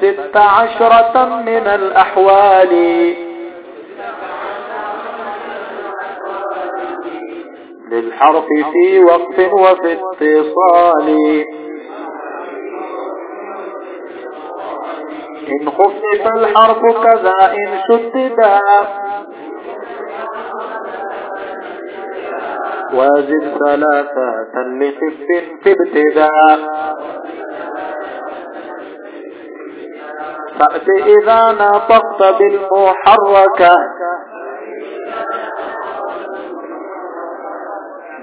ست عشرة من الأحوال للحرف في وقف وفي اتصال إن خفف الحرف كذا إن شددا وازد ثلاثة لخف في ابتداء فأت إذا نطقت بالمحركة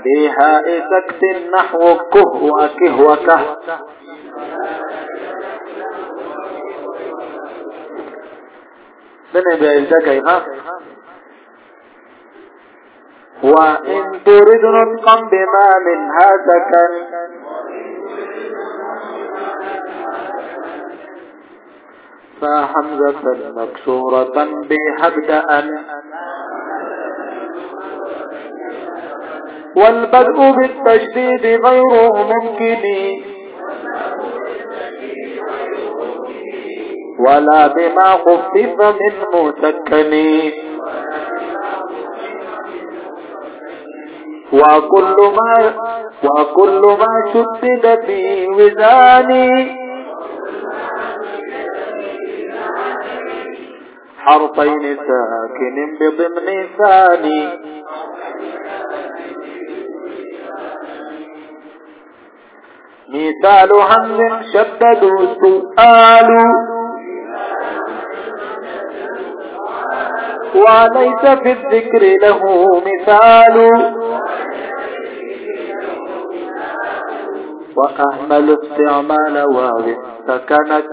بهاء سكت نحو كه وكه وكه من بإلتا كيما وإن تريد نطقا بما هذا كان حمزة مكسورة بهبدأ والبدء بالتجديد غير ممكن ولا بما خفف من مسكن وكل ما وكل ما شدد في وزاني حرفين ساكن بضمن ثاني مثال همز شددوا سؤال وليس في الذكر له مثال وأهمل استعمال واو سكنت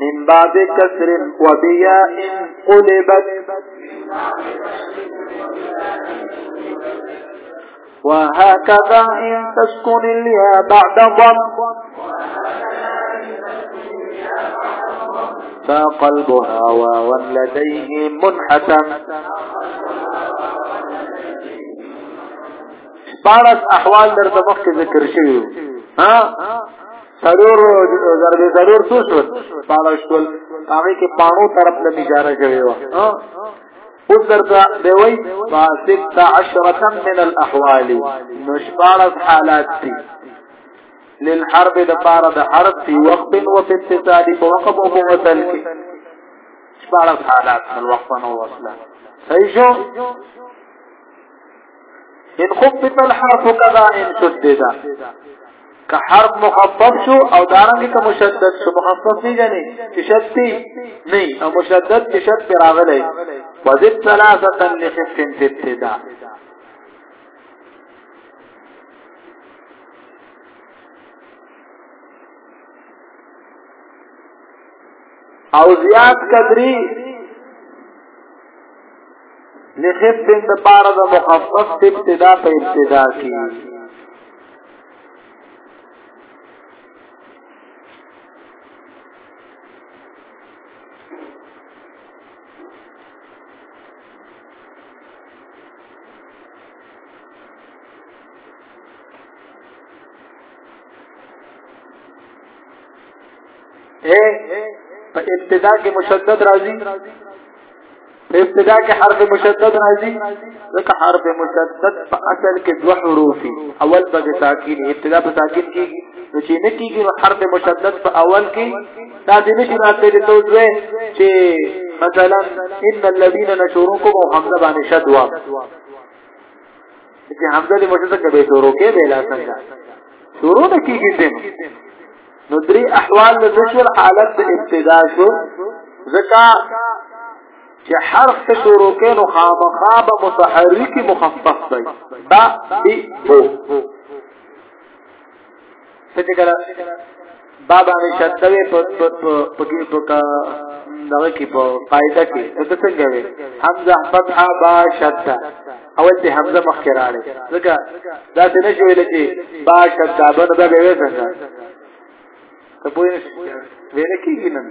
من بعد كسر وبياء قلبت وهكذا إن تسكن الياء بعد ضم فقلبها واوا لديه منحسن بارس احوال در دمخ ذكر شيء ها سرور ضربې سرور څه شو بالا شول هغه کې پانو طرف له نجاره کوي وا اوس درته دی وای ما 16 من الاحوال نشبارت حالات دي للحرب دبار د حرب في وقت وفي اتصال بوقف وبوتل کې شبارت حالات من وقت نو اصلا صحیح شو ان خفت الحرف كذا ان شدد که حرف مخفف شو او دارنګ که مشدد شو مخفف نه جنې چې شدتي نه او مشدد چې شد راغلی وزد ثلاثه لخف ابتدا او زیاد قدری لخف بند پارا دا مخفف ابتدا پا ابتدا کی ہے په ابتدا کې مشدد راځي په ابتدا کې حرف مشدد راځي ځکه حرف مشدد په اصل کې دوه حروف اول په ساکن ابتدا په ساکن کېږي چې نه کېږي حرف مشدد په اول کې دا دې نشي راتلې ته دوه چې مثلا ان الذين نشروكم وحمزه بن شدوا چې حمزه دې مشدد کې به شروع کې به لا څنګه شروع نه کېږي نو درې احوال د نشر حالت د ابتدا شو ځکه چې حرف ته شروع کې نو خامخا به متحرک مخفف دی با بی بو څه کړه بابا می شتوي په په په کې په دغه کې په قاعده کې څه څنګه وي حمزه فتحه با شتا اول ته حمزه مخکې راړي ځکه دا څه نه شویل چې با شتا باندې به وې څنګه ته پوه نه ویل کېږي نه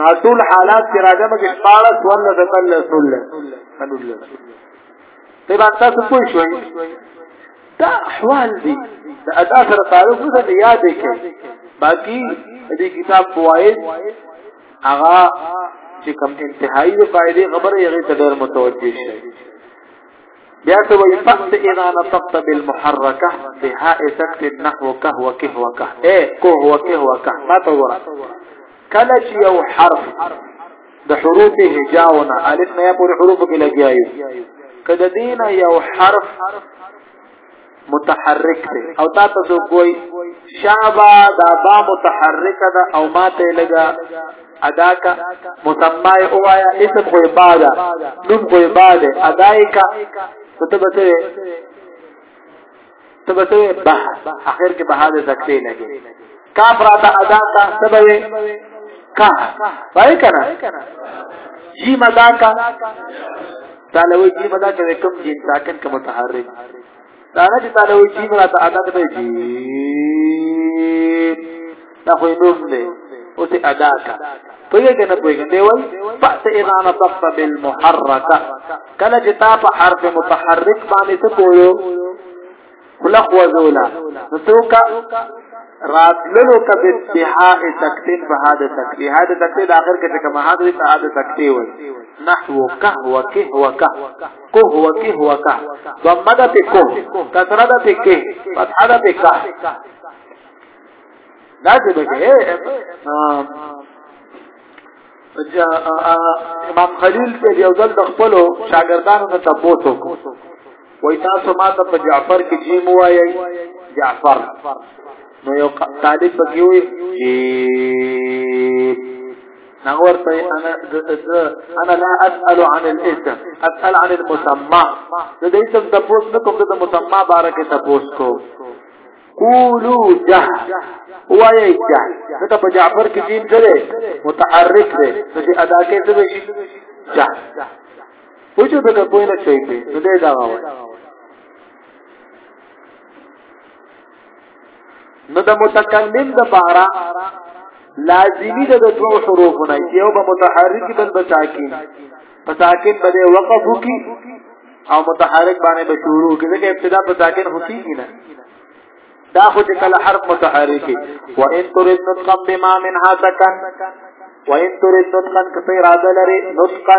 نو ټول حالات کې راځه مګ پاړه ورنه د کله سول الله ته باندې تاسو پوه شوي دا احوال دي دا ادا سره تعلق نه یاد کې باقي دې کتاب فوائد هغه چې کوم انتهایی فائدې خبره یې ته ډېر متوجه شي بیا ته وي فقط اذا نطقت بالمحركه بها سكت نحو كهو كهو كه اي كهو كهو كه ما تورا کله چې یو حرف د حروف هجاونه الف نه پورې حروف کې لګیایو کله دین یو حرف متحرک دی او تا ته کوئی شابه دا با متحرک ده او ماته لګا ادا کا مسمای اوایا اسم خو عبادت نوم خو عبادت ادای کا تبته تبته بح اخر کې بہاد سکتے لگے کاف راتا ادا کا سبوے کا وای کنا جی مدا کا تعالوی جی مدا کې کوم جین ساکن کا متحرک دانا چې تعالوی جی مدا ادا ته جی دا خو نوم دی او ته ادا کا پوی کنه پوی کنه دیوال فاس اذا نطق بالمحركه کله چې تا په حرف متحرک باندې څه کویو خلق وزولا نتوکا راتللو کب انتحاء تکتین بهاد تکتی هاد تکتی داخر کتے کم هاد دیتا هاد تکتی وی نحو کهو کهو کهو کهو کهو کهو ومدہ پی کهو کسردہ پی که فتحدہ پی که دا چې دغه امام خلیل ته یو ځل د خپل شاګردانو ته تاسو وای تاسو ماته په جعفر کې جیم وایي جعفر نو یو طالب پکې وي چې نغور ته انا انا لا اسال عن الاسم اسال عن المسمى د دې څه د پوس نه کوم د مسمى بارکه تاسو کو قولو جه وایي جه دا په جعفر کې دین سره متحرک دی چې ادا کې څه وي جه پوښتنه به کوی نه شي په دې دا وایي نو د متکلم د بارا لازمی ده د دوه حروف نه یو به متحرک بل به ساکن په ساکن باندې وقف وکي او متحرک باندې به شروع کړي ځکه ابتدا په ساکن هوتی نه دا خو چې کله حرف متحرکی و ان تريد نطقا بما منها سكن و ان تريد نطقا کته اراده لري نطقا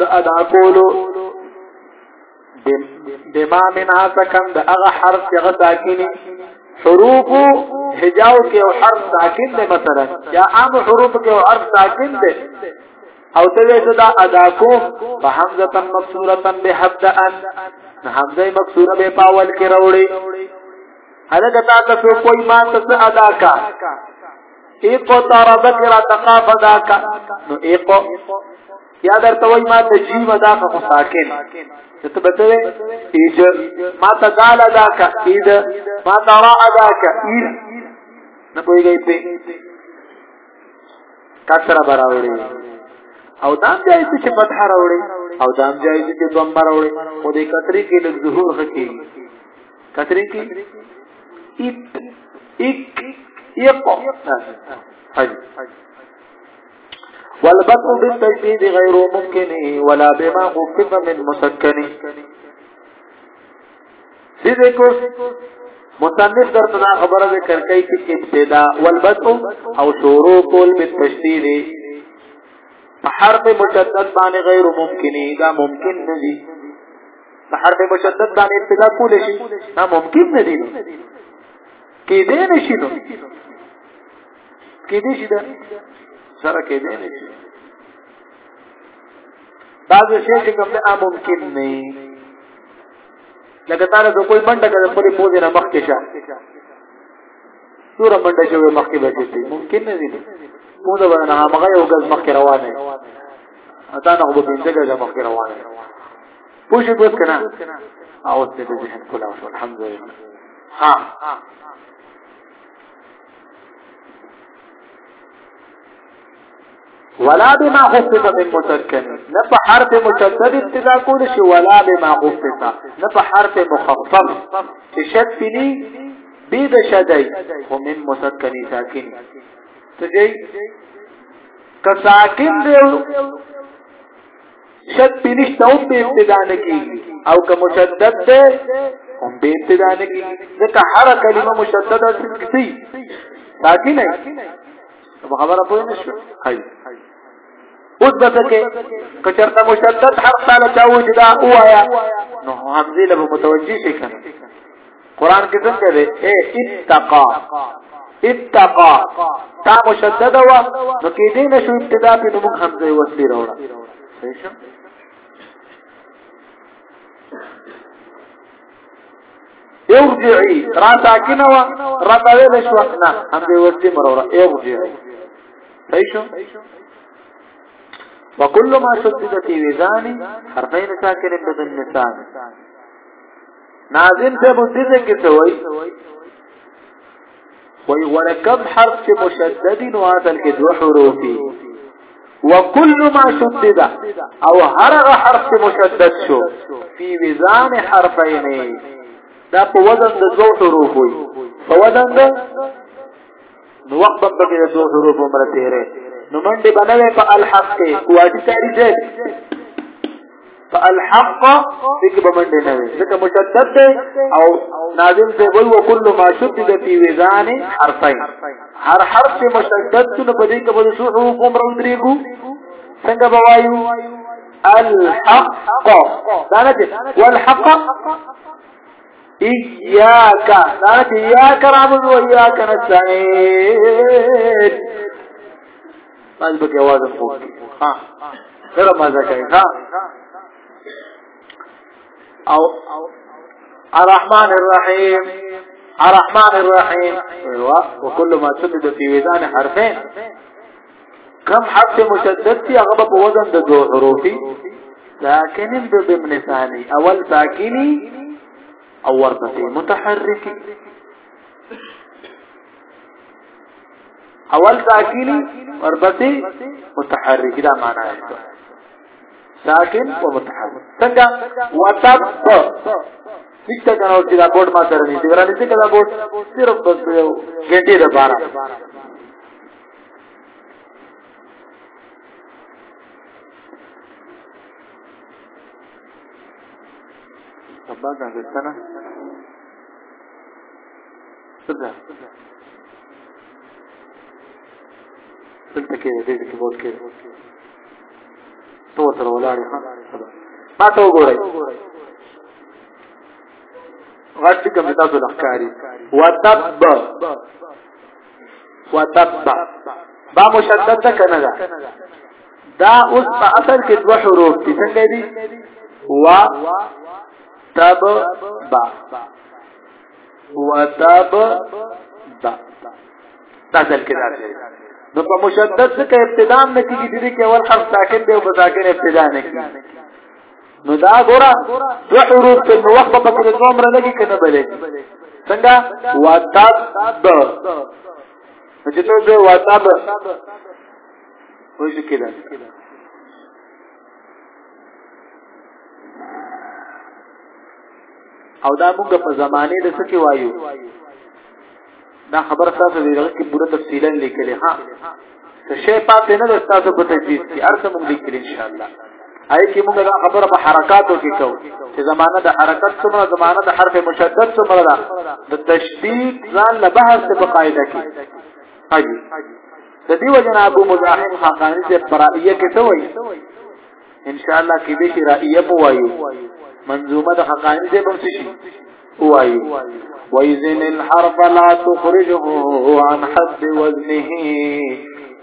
د ادا کولو بما منها سكن دا هغه حرف چې هغه ساکني حروف هجاو کې او حرف ساکن دی مثلا یا عام حروف کې او حرف ساکن دی او ته دا ادا کوم په حمزه مکسوره به حد ان حمزه مکسوره به پاول کې راوړي الګا تا ته کوئی ما ته ادا کا ایکو تاربت را تقاف ادا کا نو ایکو یا در توي ما ته جیم ادا کا خو ساکن ته بته ایج ما ته دال ادا کا اید ما ته را ادا کا اید نه کوئی په کثر براوړي او دام جایز چې فتح راوړي او دام جایز چې دوم راوړي خو دې کثرې کې لږ ظهور هکې کثرې کې إك إك إق حلو طيب. والبطء بالتجديد غير ممكن ولا بما خفف من مسكن سیدھے کو مصنف در تدا خبر ذکر کئی کی ابتدا والبدء او شروع کول بالتشدید حرف مشدد باندې غیر ممکنی دا ممکن ندی حرف مشدد باندې ابتدا کول شي نا ممکن ندی کې دې نشي نو کې دې شي دا سره کې دې نشي بعض شی چې کوم نه ممکن نه لکه تعالی د کوئی منډه کړه پرې پوزې نه مخ کې شه سور منډه شوی مخ کې بچي ممکن نه دي مو دا ورنه هغه یو غز مخ کې روانه اته نه وبو بنځګه د مخ کې روانه پوښتنه وکړه او ستاسو ذهن کولا شو الحمدلله ها ولا بما حفظ من مشدد نه په حرف مشدد ابتدا کول شي ولا بما حفظ نه په حرف مخفض چې شد فلی بی د شدی خو من مسکنی ساکن تجي که ساکن دی شد فلی شتو په ابتدا نه کیږي او که مشدد دی هم به ابتدا نه کیږي ځکه هر کلمه مشدده اصل کې ساکن نه خبره پوه نشو هاي اوس به کې کچرته مشدد حرف تعالی چاوي چې دا اوایا نو حمزه له متوجي شي کنه قران کې څنګه دی اے اتقا اتقا تا مشدد وا نو کې دې شو ابتدا په نو حمزه وسلی راوړه صحیح شو ارجعي را ساكنوا ربوي بشوقنا حمزه وسلی مرورا ارجعي صحیح شو وكل ما شدد في وزان حرفين ساکن بدن نسان ناظم سے مندر کی سوئی وی ولکم حرف چه مشدد و آتل کی دو حروفی وكل ما شدد او هرغ حرف چه مشدد شو فی وزان حرفین دا په وزن د دو حروف وی په وزن د نوقبا بقی دو حروف مرتیره نو منډه بنوي په الحق کې کوادي تاریخ ده په الحق کې به منډه نه وي ځکه مشدد ده او ناظم په وی او کله ما شد د پی وزان حرفین هر حرف چې مشدد نه په دې کې به شو حروف عمر درېګو څنګه بوایو الحق دا نه والحق إياك لا إياك نعبد وإياك نستعين باز به आवाज فوت ها سره مزه کوي ها او الرحمن الرحيم الرحمن الرحيم وكل ما شدد في وزان حرفين كم حرف مشدد في اغلب وزن دو حروفي ساكن بضمن ثاني اول ساكني او ورثتي متحركي اول ساکنی اور بسی متحرک دا معنی ہے ساکن و متحرک څنګه وتب ٹھیک ته کنه چې دا بورډ ما سره نه دی ورانې چې کدا بورډ صرف بس یو ګټي ده بارا سبا څنګه څنګه انت كده دي الكيبورد كده توتر ولا عارف ما تو ګورئ غاټ کوم تاسو لخکاری وتب وتب با مشدد ده کنه دا دا اوس په اصل کې دوه حروف دي څنګه دي و تب با وتب دا تاسو کې راځي نو په مشدد څخه ابتدا نه کیږي د دې کې اول حرف ساکن دی او په ساکن ابتدا نه کیږي نو دا ګوره دوه حروف په وخت په کې د عمر لګي کنه بلې څنګه واتاب چې ته زه واتاب وایې کېده او دا موږ په زمانه د څه کې وایو دا خبر تاسو دې کې پوره تفصیلا لیکلې ها څه شی پاتې نه ده تاسو په تجدید کې ارته موږ لیکل ان شاء الله آی کې موږ دا خبره په حرکاتو کې کوو چې زمانہ د حرکت څومره زمانہ د حرف مشدد څومره ده د تشدید ځان له بحث په قاعده کې حاجی د دې وجنه ابو مزاحم حقانی سے پرائیه کې څه وایي ان شاء الله کې به شرائیه بوایو منظومه د حقانی سے بمسشي وي وإذن الحرف لا تخرجه عن حد وزنه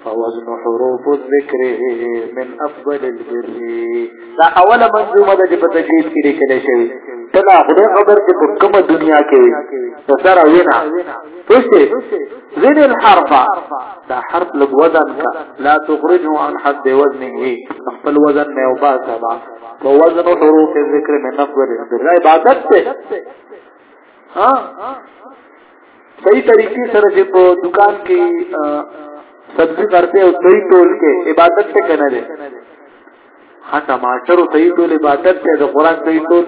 فوزن حروف الذكر من أفضل البر لا اوله منظومه د پتجید کې لیکل شوی تنا خدای خبر چې په کومه دنیا کې سره وینا زين الحرف دا حرف لږ وزن لا تخرجه عن حد وزنه خپل وزن نه او ووزن حروف الذكر من أفضل البر لا ته ها صحیح طریقے سره چې په دکان کې سبزی ورته او صحیح ټول کې عبادت ته کنه دي ها ټماټر او صحیح ټول عبادت ته د قران صحیح ټول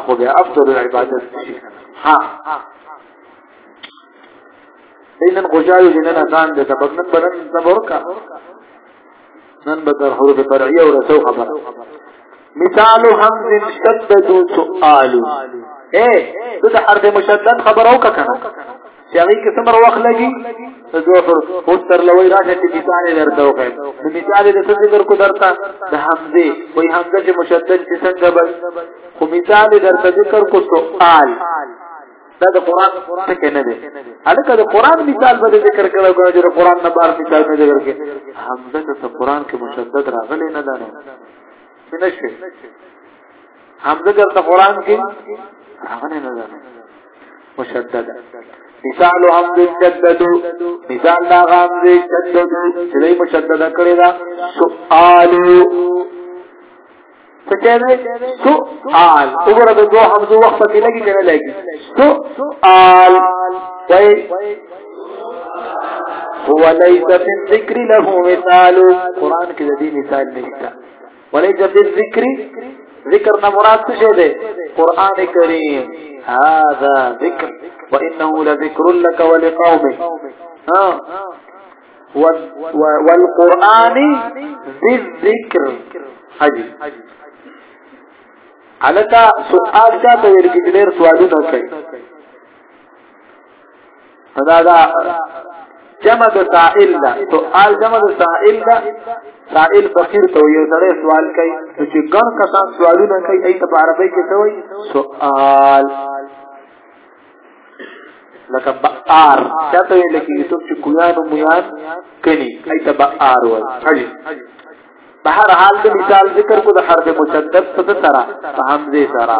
اخو بیا افضل العبادت شي ها اینن غجایو جنن ازان ده سبب نن بدن زبرکا نن بدر حروف فرعیه و رسو خبر مثال حمز شدد سؤال اے تو د حرف مشدد خبر او کنه شغی کې څومره وخت لګي زه پر پوسټر لوي راځي چې مثال درته وکم نو مثال د څه ذکر کو درته د حمزه وای حمزه چې مشدد چې څنګه بل خو مثال درته ذکر کو سؤال دا د قران څخه نه دی هلکه د قران مثال به ذکر کړو چې قران نه بار مثال نه ذکر کړي حمزه ته قران کې مشدد راغلی نه ده نشي هم ذکر د قران کې هغه نه نه مشدد مثال هم دې شددو مثال دا هم دې شددو چې لې مشدد کړی دا سؤال څه کېږي سؤال وګوره د دوه هم دوه وخت کې لګي کنه لګي سؤال وای هو ليس بالذكر له مثال قران کې د دې مثال نشته ولیس فی الذکر ذکر نہ مراد څه دی قران کریم هذا ذکر وانه لذکر لك ولقومك ها والقران ذی الذکر حجی علتا سؤال چا ته ویل کې ډېر سوالونه کوي دا دا جمع د سائل دا سوال جمع د سائل دا سائل فقیر ته یو سره سوال کوي چې ګڼ کسان سوالونه کوي ای ته په عربی کې څه وایي سوال لکه بار چاته ویل کې څوک چې کویان او میان کني ای ته بار وایي بهر حال د مثال ذکر کو د حرف مشدد صد سره حمزه سره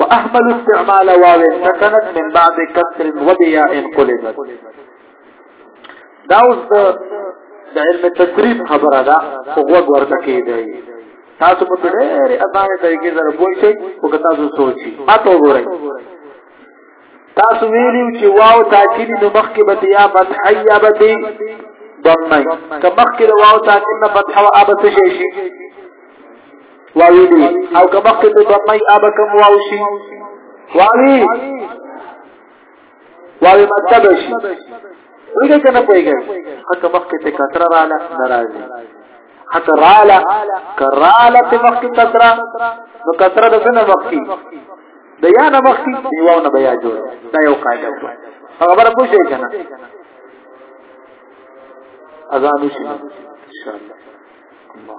واحمل استعمال واو سكنت من بعد كسر وبياء قلبت دا اوس د علم تدریب خبره ده خو وګ ورته کیدای تاسو په ډېر اسانه طریقې سره وایي چې وګ تاسو سوچي تاسو وګورئ تاسو ویلو چې واو تاکید نو مخکې به یا فتحه یا به ضمای که مخکې واو تاکید نه فتحه او ابه شي شي واوی دی او که مخکې ضمای ابه کوم واو شي واوی واوی مطلب شي ویګه کنه پویګه حق مخکې ته کتر رااله ناراضي حق رااله کراله ته مخکې کتر نو کتر د څنګه مخکې د یا نه مخکې دیوونه بیا جوړ دا یو قاعده ده خبره پوښی کنه اذان وشي ان شاء الله الله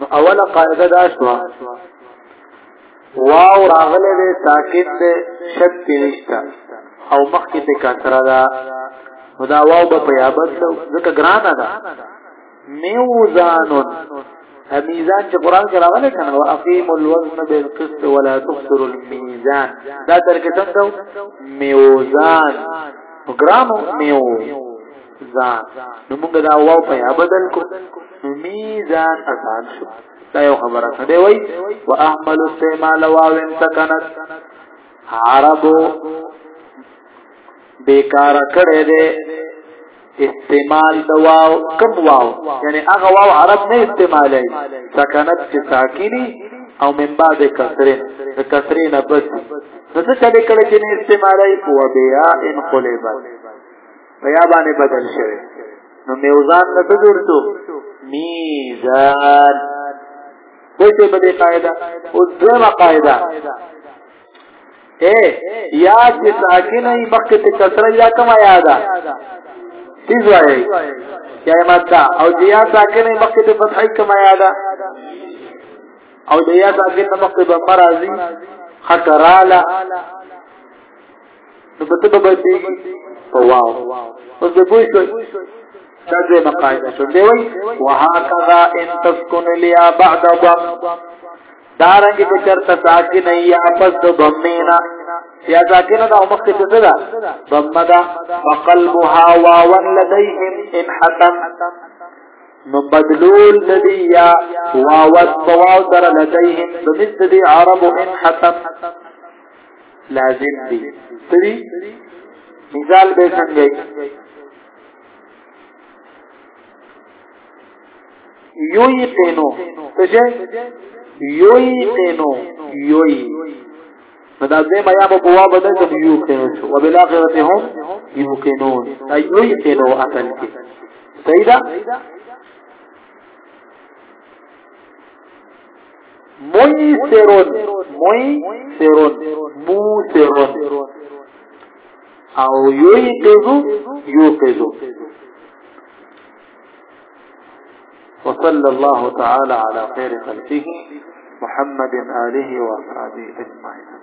نو اوله قاعده دا شو واو راغله دې ساکت شک کې نشتا او مخکې ته کثره دا خدا واو په یابد ځکه ګرانه ده میوزانون میزان چې قران کې راغلی کنه واقیم الوزن بالقسط ولا تخسر الميزان دا ترکه څنګه میوزان ګرامو میو ځان نو موږ دا واو په بدل کو نو میزان آسان شو دا یو خبره ده وای واحمل استعمال واو سکنت عربو بیکار کړه دې استعمال د واو کم واو یعنی هغه واو عرب نه استعمالي سکنت چې ساکینی او من بعد کسره کسره نه بس نو څه کله کله چې نه استعمالي او بیا ان قلیبات پیا باندې بدل شوی نو میوزان نه بدورتو میزان دته بده قاعده او دغه قاعده اے یا چې ساکن ای مکه ته کثر یا کم یادا تیز وایي یا ماتا او یا ساکن ای مکه ته فتح کم یادا او یا ساکن ای مکه به مرضی خطرالا نو بده به فواو وزبوي كوي تازي مقاعدة شدوي وهكذا ان تسكن ليا بعد ضم دارنگی بچر تساکن یا پس ضمینا یا ساکن دا امخت تسدا ضمدا وقلبها واوا لديهم انحتا مبدلول لدي يا واوات فواو در لديهم بمثل عرب ان انحتا لازم دي تري مثال به څنګه یوی تینو څه یوی تینو یوی مدا دې بیا په بوا بدل ته یو تینو شو وبالاخره هم یو کینون دا یوی تینو اصل کې صحیح ده موی سرون موی سرون مو سرون او يوقظ يوقظ وصلى الله تعالى على خير خلقه محمد آله وأصحابه أجمعين